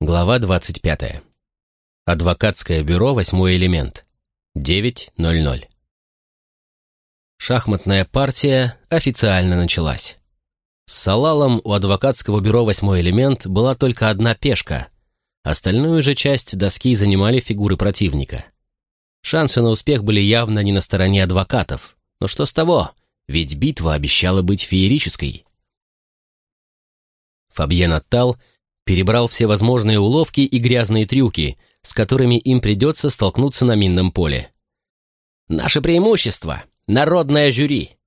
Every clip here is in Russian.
Глава 25. Адвокатское бюро «Восьмой элемент». 9.00. Шахматная партия официально началась. С Салалом у адвокатского бюро «Восьмой элемент» была только одна пешка. Остальную же часть доски занимали фигуры противника. Шансы на успех были явно не на стороне адвокатов. Но что с того? Ведь битва обещала быть феерической. Фабьен Аттал – перебрал все возможные уловки и грязные трюки, с которыми им придется столкнуться на минном поле. «Наше преимущество — народное жюри.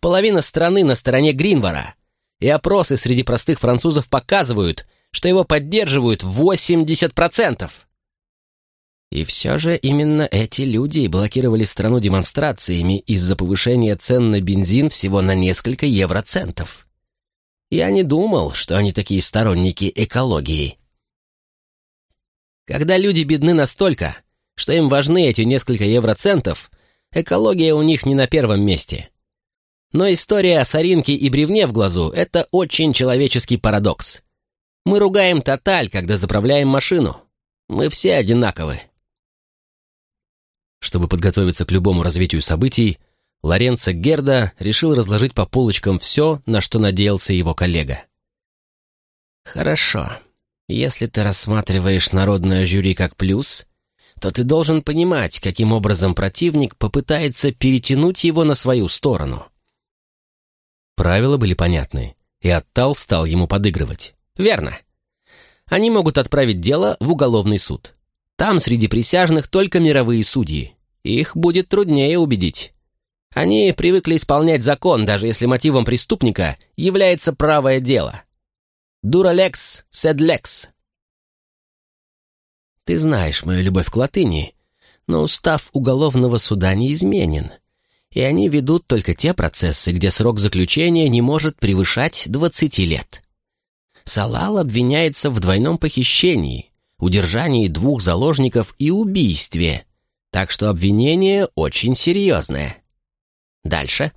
Половина страны на стороне Гринвара, и опросы среди простых французов показывают, что его поддерживают 80%. И все же именно эти люди блокировали страну демонстрациями из-за повышения цен на бензин всего на несколько евроцентов. Я не думал, что они такие сторонники экологии. Когда люди бедны настолько, что им важны эти несколько евроцентов, экология у них не на первом месте. Но история о соринке и бревне в глазу — это очень человеческий парадокс. Мы ругаем тоталь, когда заправляем машину. Мы все одинаковы. Чтобы подготовиться к любому развитию событий, Лоренцо Герда решил разложить по полочкам все, на что надеялся его коллега. «Хорошо. Если ты рассматриваешь народное жюри как плюс, то ты должен понимать, каким образом противник попытается перетянуть его на свою сторону». Правила были понятны, и Оттал стал ему подыгрывать. «Верно. Они могут отправить дело в уголовный суд. Там среди присяжных только мировые судьи. Их будет труднее убедить. Они привыкли исполнять закон, даже если мотивом преступника является правое дело. Дуралекс, седлекс. Ты знаешь мою любовь к латыни, но устав уголовного суда не изменен, и они ведут только те процессы, где срок заключения не может превышать 20 лет. Салал обвиняется в двойном похищении, удержании двух заложников и убийстве, так что обвинение очень серьезное. Дальше.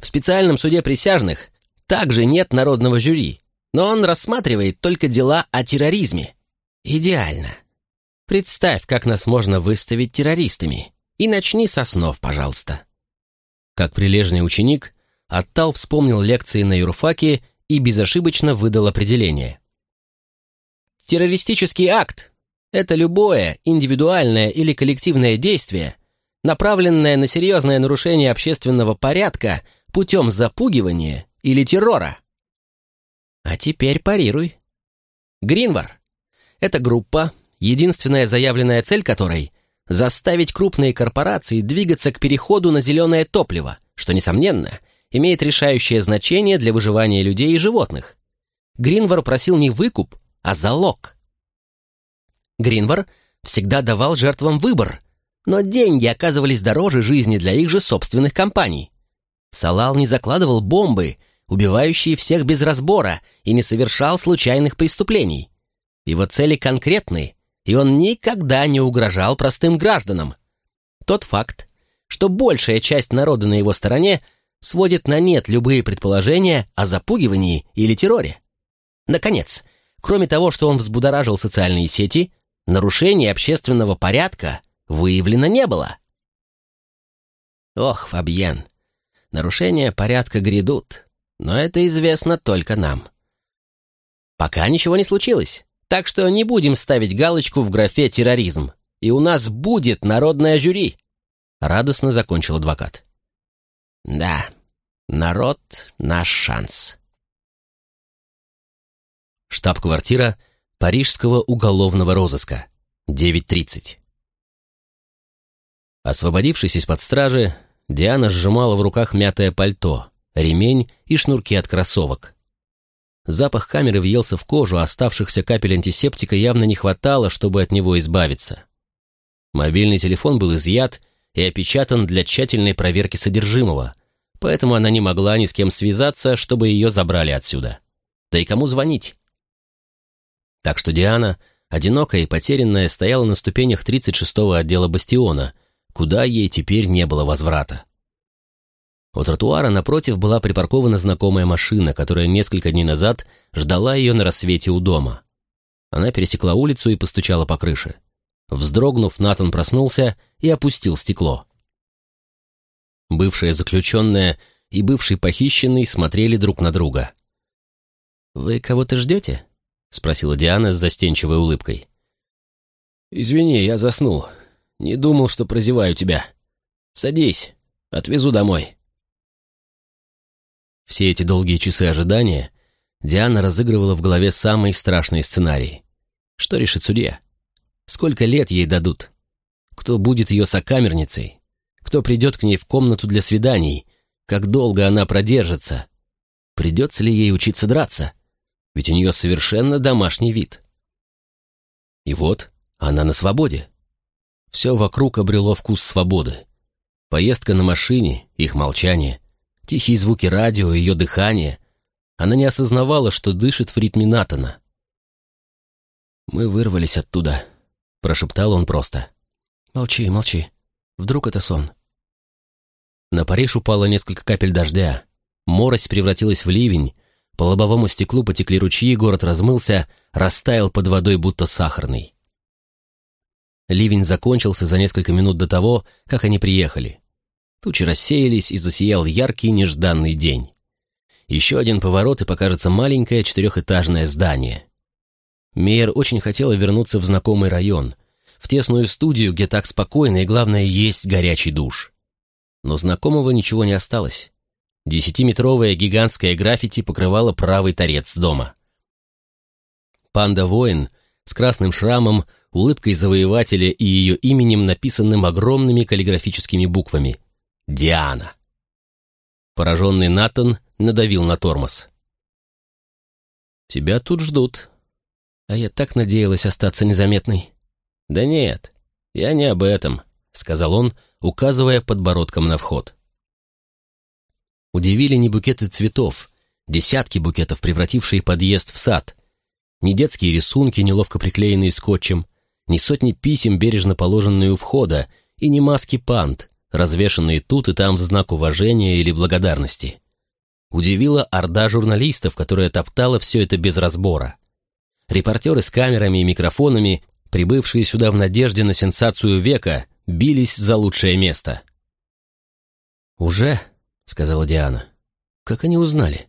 В специальном суде присяжных также нет народного жюри, но он рассматривает только дела о терроризме. Идеально. Представь, как нас можно выставить террористами. И начни со снов, пожалуйста. Как прилежный ученик, Аттал вспомнил лекции на юрфаке и безошибочно выдал определение. Террористический акт – это любое индивидуальное или коллективное действие – направленное на серьезное нарушение общественного порядка путем запугивания или террора. А теперь парируй. Гринвар — это группа, единственная заявленная цель которой — заставить крупные корпорации двигаться к переходу на зеленое топливо, что, несомненно, имеет решающее значение для выживания людей и животных. Гринвар просил не выкуп, а залог. Гринвар всегда давал жертвам выбор, но деньги оказывались дороже жизни для их же собственных компаний. Салал не закладывал бомбы, убивающие всех без разбора, и не совершал случайных преступлений. Его цели конкретны, и он никогда не угрожал простым гражданам. Тот факт, что большая часть народа на его стороне сводит на нет любые предположения о запугивании или терроре. Наконец, кроме того, что он взбудоражил социальные сети, нарушение общественного порядка выявлено не было. Ох, Фабьен, нарушения порядка грядут, но это известно только нам. Пока ничего не случилось, так что не будем ставить галочку в графе «терроризм», и у нас будет народное жюри, — радостно закончил адвокат. Да, народ — наш шанс. Штаб-квартира Парижского уголовного розыска. 9.30. Освободившись из-под стражи, Диана сжимала в руках мятое пальто, ремень и шнурки от кроссовок. Запах камеры въелся в кожу, а оставшихся капель антисептика явно не хватало, чтобы от него избавиться. Мобильный телефон был изъят и опечатан для тщательной проверки содержимого, поэтому она не могла ни с кем связаться, чтобы ее забрали отсюда. Да и кому звонить? Так что Диана, одинокая и потерянная, стояла на ступенях 36-го отдела «Бастиона», куда ей теперь не было возврата. У тротуара напротив была припаркована знакомая машина, которая несколько дней назад ждала ее на рассвете у дома. Она пересекла улицу и постучала по крыше. Вздрогнув, Натан проснулся и опустил стекло. Бывшая заключенная и бывший похищенный смотрели друг на друга. «Вы кого-то ждете?» — спросила Диана с застенчивой улыбкой. «Извини, я заснул. Не думал, что прозеваю тебя. Садись, отвезу домой». Все эти долгие часы ожидания Диана разыгрывала в голове самый страшный сценарий. Что решит судья? Сколько лет ей дадут? Кто будет ее сокамерницей? Кто придет к ней в комнату для свиданий? Как долго она продержится? Придется ли ей учиться драться? Ведь у нее совершенно домашний вид. И вот она на свободе. Все вокруг обрело вкус свободы. Поездка на машине, их молчание, Тихие звуки радио, ее дыхание. Она не осознавала, что дышит в ритме Натана. «Мы вырвались оттуда», — прошептал он просто. «Молчи, молчи. Вдруг это сон?» На Париж упало несколько капель дождя. Морось превратилась в ливень. По лобовому стеклу потекли ручьи, город размылся, растаял под водой, будто сахарный. Ливень закончился за несколько минут до того, как они приехали. Тучи рассеялись, и засиял яркий нежданный день. Еще один поворот, и покажется маленькое четырехэтажное здание. Мейер очень хотела вернуться в знакомый район, в тесную студию, где так спокойно и, главное, есть горячий душ. Но знакомого ничего не осталось. Десятиметровое гигантское граффити покрывало правый торец дома. Панда-воин с красным шрамом, улыбкой завоевателя и ее именем, написанным огромными каллиграфическими буквами. Диана. Пораженный Натан надавил на тормоз. «Тебя тут ждут. А я так надеялась остаться незаметной». «Да нет, я не об этом», — сказал он, указывая подбородком на вход. Удивили не букеты цветов, десятки букетов, превратившие подъезд в сад, не детские рисунки, неловко приклеенные скотчем, не сотни писем, бережно положенные у входа, и не маски панд, развешанные тут и там в знак уважения или благодарности. Удивила орда журналистов, которая топтала все это без разбора. Репортеры с камерами и микрофонами, прибывшие сюда в надежде на сенсацию века, бились за лучшее место. «Уже?» — сказала Диана. «Как они узнали?»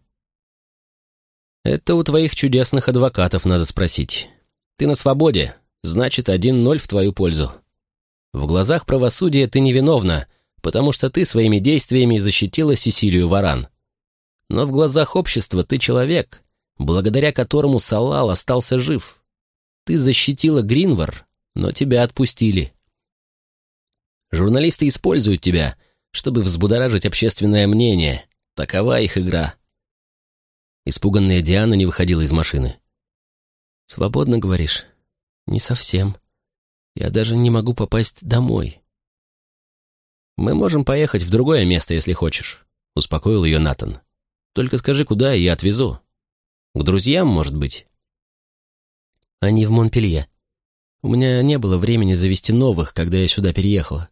«Это у твоих чудесных адвокатов надо спросить. Ты на свободе, значит, один ноль в твою пользу. В глазах правосудия ты невиновна, потому что ты своими действиями защитила Сесилию Варан. Но в глазах общества ты человек, благодаря которому Салал остался жив. Ты защитила Гринвар, но тебя отпустили. Журналисты используют тебя, чтобы взбудоражить общественное мнение. Такова их игра. Испуганная Диана не выходила из машины. «Свободно, говоришь?» «Не совсем. Я даже не могу попасть домой. «Мы можем поехать в другое место, если хочешь», — успокоил ее Натан. «Только скажи, куда, и я отвезу. К друзьям, может быть?» «Они в Монпелье. У меня не было времени завести новых, когда я сюда переехала».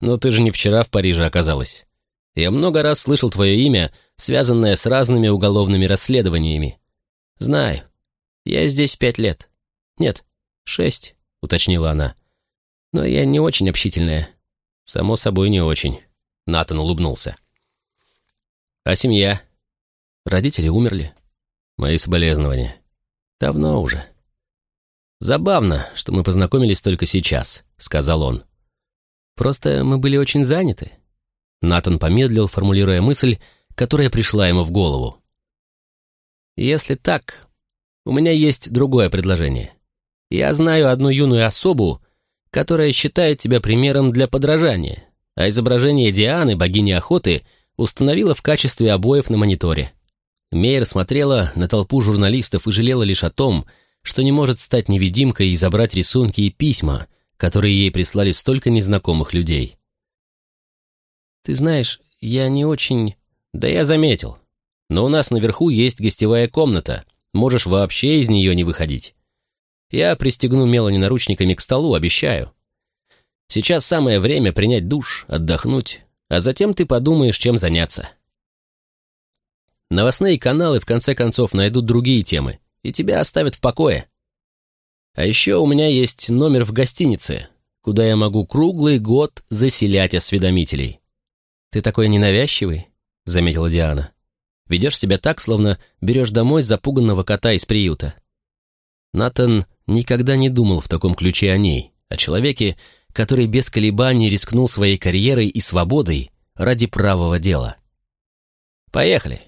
«Но ты же не вчера в Париже оказалась. Я много раз слышал твое имя, связанное с разными уголовными расследованиями. Знаю. Я здесь пять лет. Нет, шесть», — уточнила она. «Но я не очень общительная. «Само собой, не очень», — Натан улыбнулся. «А семья?» «Родители умерли. Мои соболезнования. Давно уже». «Забавно, что мы познакомились только сейчас», — сказал он. «Просто мы были очень заняты». Натан помедлил, формулируя мысль, которая пришла ему в голову. «Если так, у меня есть другое предложение. Я знаю одну юную особу, которая считает тебя примером для подражания, а изображение Дианы, богини охоты, установила в качестве обоев на мониторе. Мейер смотрела на толпу журналистов и жалела лишь о том, что не может стать невидимкой и забрать рисунки и письма, которые ей прислали столько незнакомых людей. «Ты знаешь, я не очень...» «Да я заметил. Но у нас наверху есть гостевая комната. Можешь вообще из нее не выходить. Я пристегну Мелани наручниками к столу, обещаю. Сейчас самое время принять душ, отдохнуть, а затем ты подумаешь, чем заняться. Новостные каналы в конце концов найдут другие темы, и тебя оставят в покое. А еще у меня есть номер в гостинице, куда я могу круглый год заселять осведомителей. «Ты такой ненавязчивый», — заметила Диана. «Ведешь себя так, словно берешь домой запуганного кота из приюта». Натан никогда не думал в таком ключе о ней, о человеке, который без колебаний рискнул своей карьерой и свободой ради правого дела. «Поехали.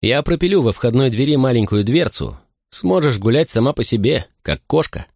Я пропилю во входной двери маленькую дверцу. Сможешь гулять сама по себе, как кошка».